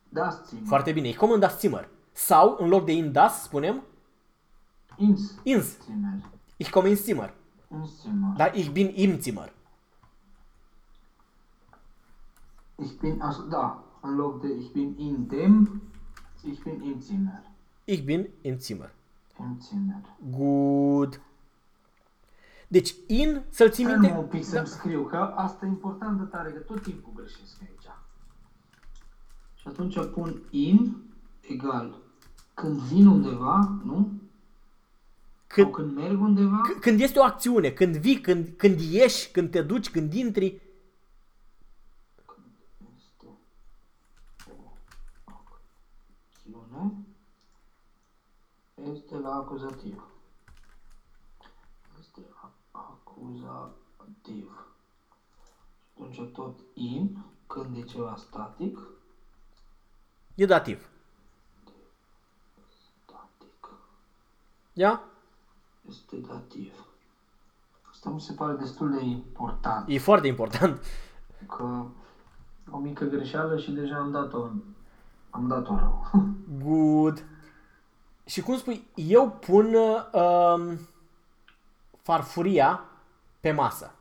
das Zimmer. Foarte bine, ich komme in das Zimmer. Sau, în loc de in das, spunem Ins ins. Zimmer. Ich komme ins Zimmer. Ins Zimmer. Dar ich bin im Zimmer. Ich bin, also da, în loc de ich bin in dem, ich bin im Zimmer. Ich bin im Zimmer. Im Zimmer. Good. Deci, in, să-l ții Stai minte... un pic să-mi scriu, că asta e important de tare, că tot timpul greșesc aici. Și atunci pun in egal când vin undeva, nu? Sau când merg undeva? C- când este o acțiune, când vii, când, când ieși, când te duci, când intri, Este o acțiune. Este la acuzativ. Este a- acuzativ. Și atunci tot in, când e ceva static, e dativ. static, Ia? este dativ. Asta mi se pare destul de important, E foarte important. că o mică greșeală și deja am dat-o, am dat-o rău. Good. Și cum spui, eu pun um, farfuria pe masă.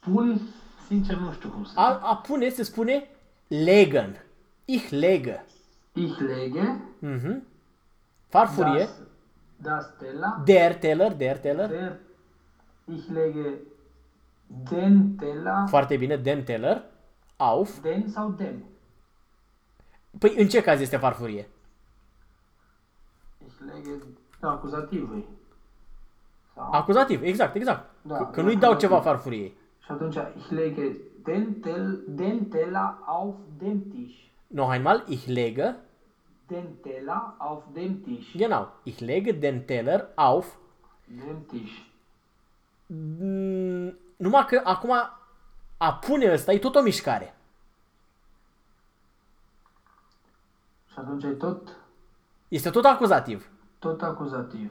Pun, sincer, nu știu cum să A, a pune se spune legen. Ich lege. Ich lege Mhm. Farfurie. das, das Teller, Der Teller, der Teller. der, ich lege den Teller, Foarte bine, den Teller. Auf. den sau dem. Păi în ce caz este farfurie? Ich lege, da, acuzativul. Sau, Acuzativ, exact, exact. Da, că, că da, nu-i dau acuzativ. ceva farfuriei. și atunci, ich lege den, tel, den Teller auf den Tisch. Noch einmal, ich lege, Den Teller auf den Tisch. genau, ich lege den Teller auf Den Tisch. Mm, numai că acum a pune ăsta e tot o mișcare. Și atunci e tot, Este tot acuzativ. tot acuzativ.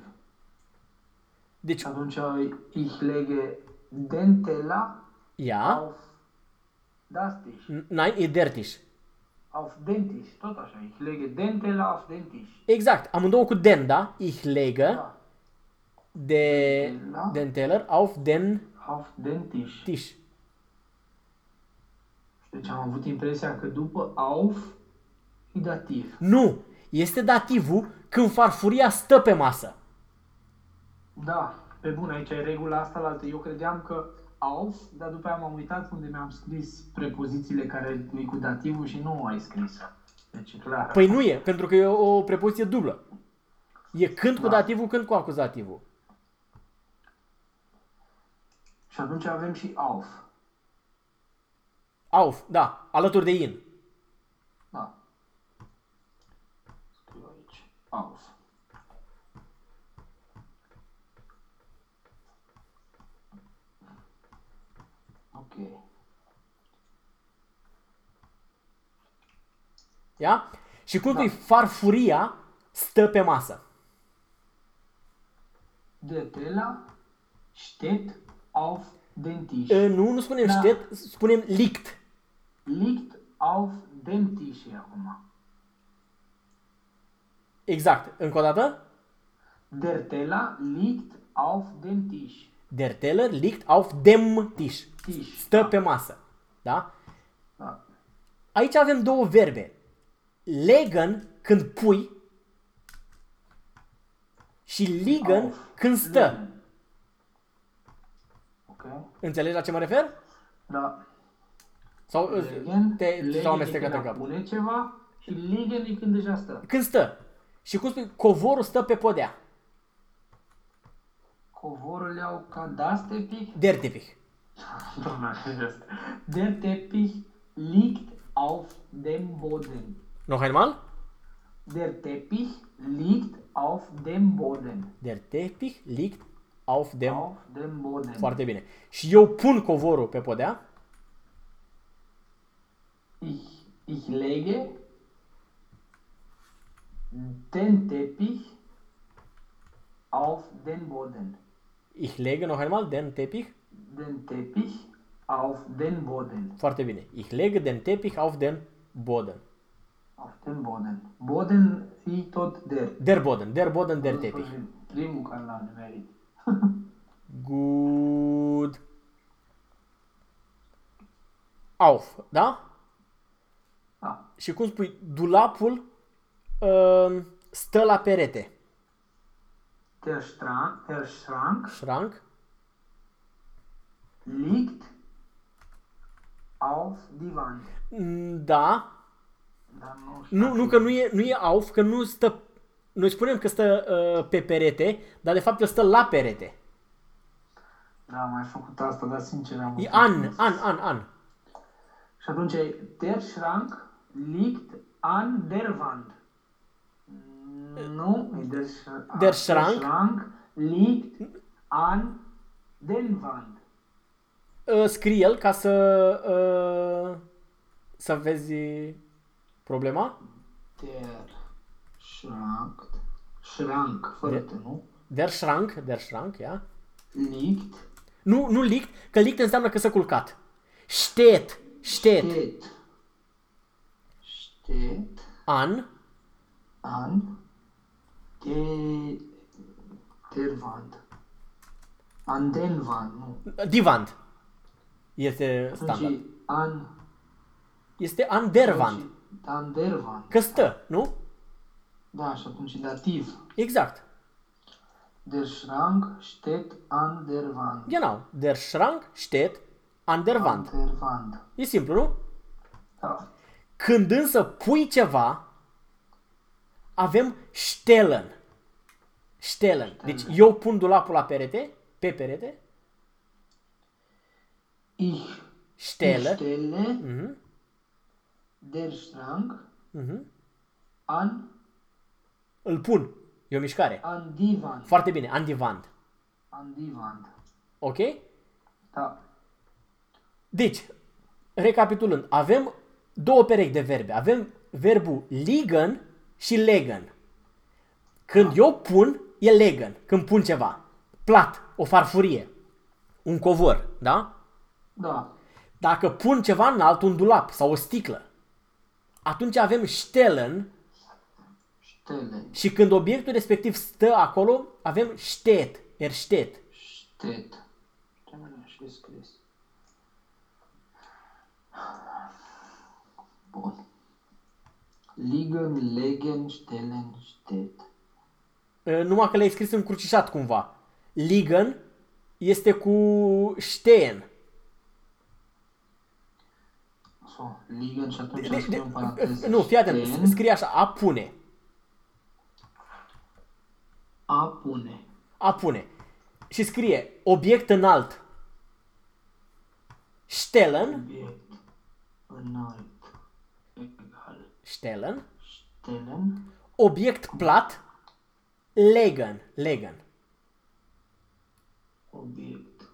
Deci, Și atunci, ich lege den Teller ia, auf das Tisch. nein, e der Tisch. Auf den Tisch, tot așa. Ich lege den Teller auf den Tisch. Exact, amândouă cu den, da? Ich lege Da. de, Da. den Teller auf den Auf den Tisch. Tisch. Deci am avut impresia că după auf e dativ. Nu, este dativul când farfuria stă pe masă. Da, pe bun, aici e regula asta la altă. Eu credeam că auf, dar după aia m-am uitat unde mi-am scris prepozițiile care e cu dativul și nu ai scris. Deci e clar. Păi nu e, pentru că e o prepoziție dublă. E când cu Da. dativul, când cu acuzativul. Și atunci avem și auf. Auf, da, alături de in. Da. Scriu aici. Auf. Ok. Ia? Și cum Da. spui, farfuria stă pe masă. Der Teller steht auf den Tisch. E, Nu, nu spunem Da. ștet, spunem lict. Liegt auf dem Tisch e acum. Exact. Încă o dată? Der Teller liegt auf dem Tisch. Der Teller liegt auf dem Tisch. Tisch. Stă pe masă. Da? Da. Aici avem două verbe. Legen când pui și liegen Auf. când stă. Legen. Ok. Înțelegi la ce mă refer? Da. Sau Legen. te Legen sau e amestecat când în cap? pune ceva și liegen e când deja stă. Când stă. Și cum spui, covorul stă pe podea. Covorul iau ca das Teppich. Der Teppich. Doamne, asta. Der Teppich liegt auf dem Boden. Noch einmal? Der Teppich liegt auf dem Boden. Der Teppich liegt auf dem... Auf dem Boden. Foarte bine. Și eu pun covorul pe podea. Ich, ich lege den Teppich auf den Boden. Ich lege noch einmal den Teppich. Den Teppich auf den Boden. Foarte bine. Ich lege den Teppich auf den Boden. Auf den Boden. Boden e tot der. Der Boden. Der Boden, der Teppich. Primul care l-am nimerit. Good. Auf, da? Da. Și cum spui, dulapul uh, stă la perete. Der Schrank, der Schrank Schrank. liegt auf die Wand. Mm, Da. Dar nu, Nu, nu că nu e, nu e auf, că nu stă, noi spunem că stă uh, pe perete, dar de fapt el stă la perete. Da, am mai făcut asta, dar sincer am E an, an, an, an. Și atunci e Der Schrank liegt an der Wand. Nu, e der, Sch- Der Schrank? Schrank liegt an den Wand. Uh, scrie el ca să uh, să vezi problema. Der Schrank, Schrank, fără De- T, nu? Der Schrank, der Schrank, ia. Liegt, Nu, nu liegt, că liegt înseamnă că s-a culcat. Steht, steht, steht, steht an, an de, der Wand. An den Wand, nu. die Wand. Este Atunci standard. e an, Este an der Wand. atunci e an der Wand. Că stă, nu? Da, și atunci e dativ. Exact. Der Schrank steht an der Wand. Genau. Der Schrank steht an der Wand. An der Wand. E simplu, nu? Da. Când însă pui ceva, avem stellen. Stellen. Deci eu pun dulapul la perete, pe perete, Ich stelle, stelle Mhm. der Schrank Mhm. an, îl pun. E o mișcare. an die Wand. Foarte bine, an die Wand. An die Wand. Ok? Da. Deci, recapitulând, avem două perechi de verbe. Avem verbul liegen și legen. Când eu pun, e legen. Când pun ceva. Plat, o farfurie, un covor, da? Da. Dacă pun ceva înalt, un dulap sau o sticlă, atunci avem stellen Stelle. și când obiectul respectiv stă acolo, avem steht, er steht. Steht. Ce nu e și scris? Bun. Liegen, legen, stellen, steht. Uh, Numai că le-ai scris încrucișat cumva. Liegen este cu stehen. So, liegen și atunci De- scriu în de- paranteză. nu, fii atent, stehen, scrie așa, a pune. A pune. A pune. Și scrie obiect înalt. Stellen, Obiect înalt egal. stellen, Stellen. obiect plat, legen, legen. Obiect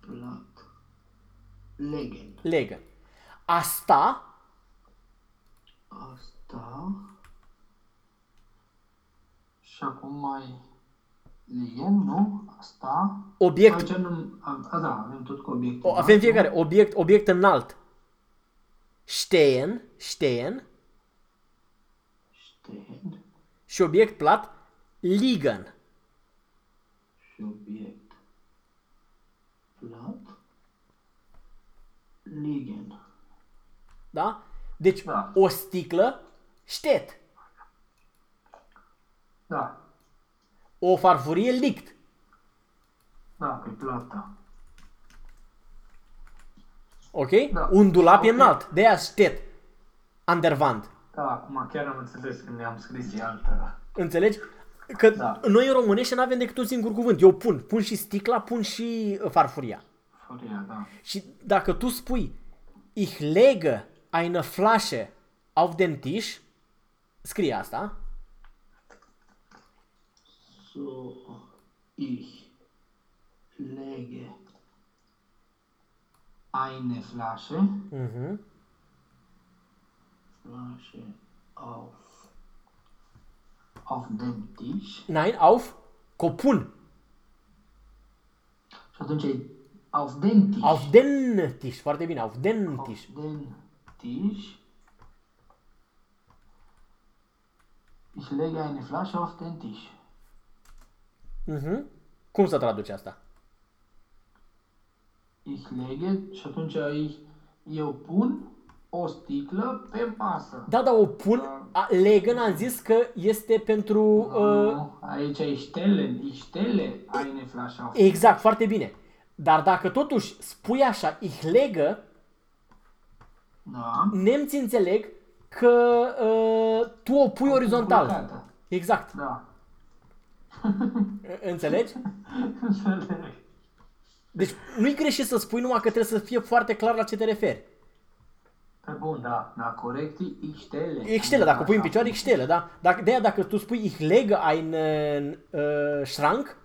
plat. Legen. Legen. A sta, Asta. Și acum mai ligen, nu? Asta. obiect, Aici nu... A, a, da, avem tot cu obiect. o, avem fiecare, obiect, obiect înalt. Stehen, stehen Stehen și obiect plat, liegen. și obiect plat. Ligen. Da? Deci Da. o sticlă, steht. Da. O farfurie, liegt. Da, pe plata. Ok? Da. Un dulap e Ok. înalt. De aia steht. An der Wand. Da, acum chiar am înțeles când ne-am scris e altă. Înțelegi? Că Da. noi în românește nu avem decât un singur cuvânt. Eu pun. Pun și sticla, pun și uh, farfuria. Furia, da. Și dacă tu spui Ich lege eine Flasche auf den Tisch, scrie asta, So, ich lege eine Flasche, uh-huh. Flasche auf, auf den Tisch. nein, auf, că o pun. Și atunci e auf den Tisch. Auf den Tisch, foarte bine, auf den auf Tisch. den Tisch. Ich lege eine Flasche auf den Tisch. Uh-huh. Cum să traduci asta? Ich lege și atunci ich, eu pun o sticlă pe masă. Da, da, o pun, a, legen am zis că este pentru... Uh, Nu, aici e stellen, ich stelle eine Flasche auf. exact, foarte bine. Dar dacă totuși spui așa, ich lege, Da. nemții înțeleg că uh, tu o pui orizontal. Culcată. Exact. Da. Înțelegi? Înțeleg. Deci nu-i greșit să spui numai că trebuie să fie foarte clar la ce te referi. Pe bun, da. Da, corect, ich stelle. Ich stelle, dacă pui în Așa. picioare, ich stelle, da? Dacă, de aia dacă tu spui ich lege ein uh, Schrank,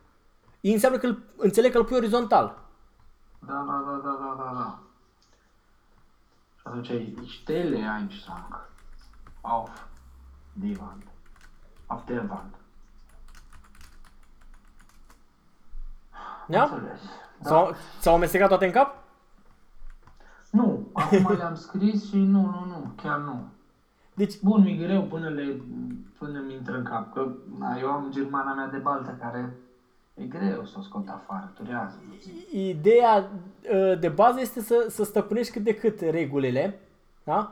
înseamnă că îl, înțeleg că îl pui orizontal. Da, da, da, da, da, da, da. Și atunci ich stelle ein Schrank auf die Wand. Auf der Wand. Da? Înțeles. Da. Sau, s-au amestecat toate în cap? Nu, acum le-am scris și nu, nu, nu, chiar nu. Deci, Bun, mi-e greu până, le, până mi intră în cap, că na, eu am germana mea de baltă care e greu să o scot afară, durează puțin. ideea uh, de bază este să, să stăpânești cât de cât regulile, da?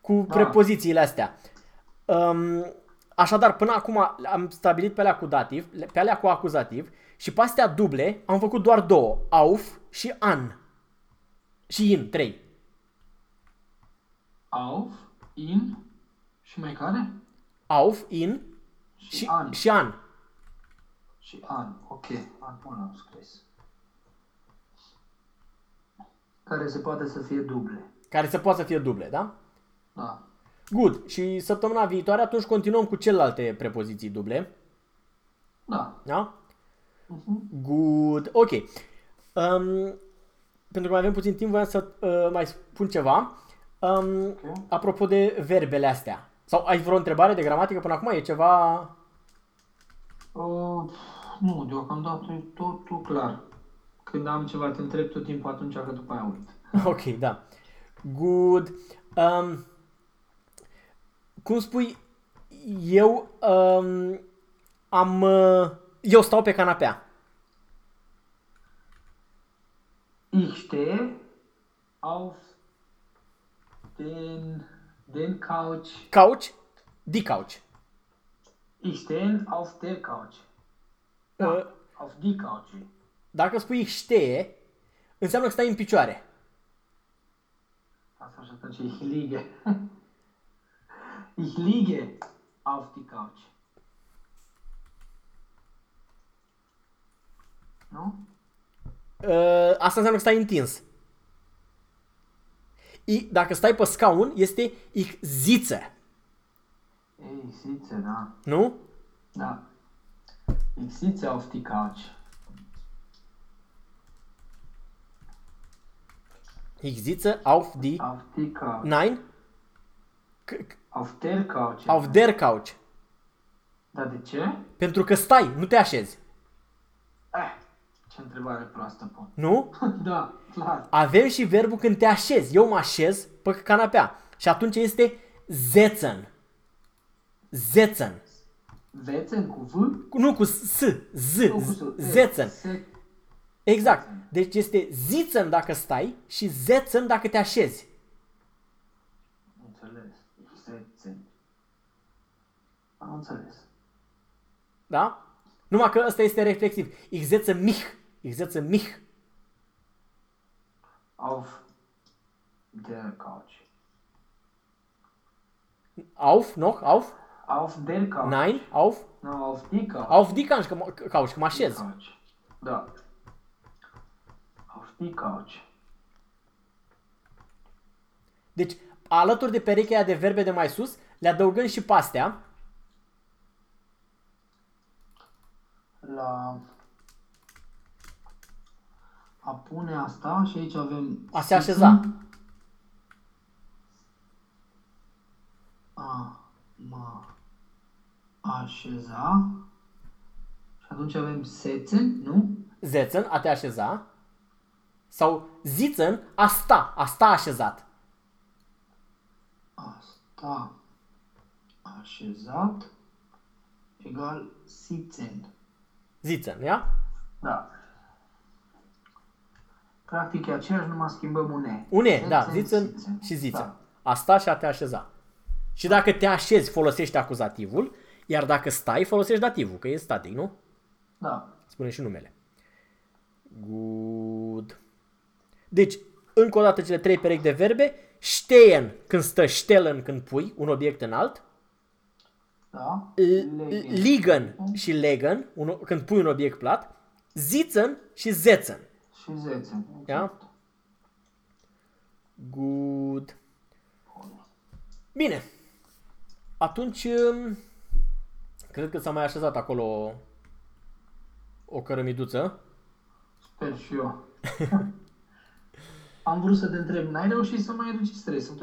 Cu Da. prepozițiile astea. Um, așadar, până acum am stabilit pe alea cu dativ, pe alea cu acuzativ și pe astea duble am făcut doar două, auf și an. Și in, trei. Auf, in și mai care? Auf, in Și, și, an. și an. Și an, ok, acum l-am scris. Care se poate să fie duble. Care se poate să fie duble, da? Da. Good. Și săptămâna viitoare atunci continuăm cu celelalte prepoziții duble. Da. Da? Uh-huh. Good. Ok. Um, pentru că mai avem puțin timp, voiam să uh, mai spun ceva. Um, Ok. Apropo de verbele astea. Sau ai vreo întrebare de gramatică până acum? E ceva... Uh, nu, deocamdată e totul clar. Când am ceva, te întreb tot timpul atunci că după aia uit. Ok, da. Good. Um, cum spui, eu um, am... Uh, eu stau pe canapea. Ich stehe auf den, den Couch. Couch, die couch. Ich stehe auf der Couch. Da, Uh, auf die Couch. dacă spui știe, înseamnă că stai în picioare. Asta și atunci ich liege. ich liege auf die Couch. Nu? Uh, asta înseamnă că stai întins. I, dacă stai pe scaun, este ich sitze. Ich sitze da. Nu? Da. Ich sitze auf die Couch. Ich sitze auf die... Auf die Couch. Nein? C- c- Auf der Couch. auf der couch. Dar de ce? Pentru că stai, nu te așezi. Eh, ce întrebare proastă pun. Nu? da, clar. Avem și verbul când te așezi. Eu mă așez pe canapea. Și atunci este setzen. Setzen. Vețen cu V? Cu- Nu cu S, Z, Nu cu S. E, setzen. Se- Exact. Deci este sitzen dacă stai și setzen dacă te așezi. Înțeles. Vețen. Am înțeles. Da? Numai că ăsta este reflexiv. Ich setze mich. Ich setze mich. Auf der Couch. Auf, noch, auf? Auf der Couch. Nein, auf? Nu, auf die Couch. Auf die couch, că, mă- couch, că mă așez. Couch. Da. Auf die Couch. Deci, alături de perechea aia de verbe de mai sus, le adăugăm și pe astea. La a pune asta și aici avem A se așeza. A mă așeza. Și atunci avem sețen, nu? Setzen, a te așeza. Sau sitzen, a sta, a sta așezat. Asta așezat egal sitzen. Sitzen, ia? Da. Practic e aceeași, numai schimbăm un E. Un E, da, Sitzen, sitzen și sitzen. Da. A sta și a te așeza. Și dacă te așezi, folosești acuzativul, iar dacă stai, folosești dativul, că e static, nu? da. Spune și numele. Good. Deci, încă o dată cele trei perechi de verbe. Stehen când stă, stellen când pui un obiect înalt. Da? L- Ligan și Legan, un, când pui un obiect plat, Zitzen și Zetzen. Și zețe. Ia? Good. Bine. Atunci, um, cred că s-a mai așezat acolo o, o cărămiduță. Sper și eu. Am vrut să te întreb, n-ai reușit să mai înregistrezi? Suntem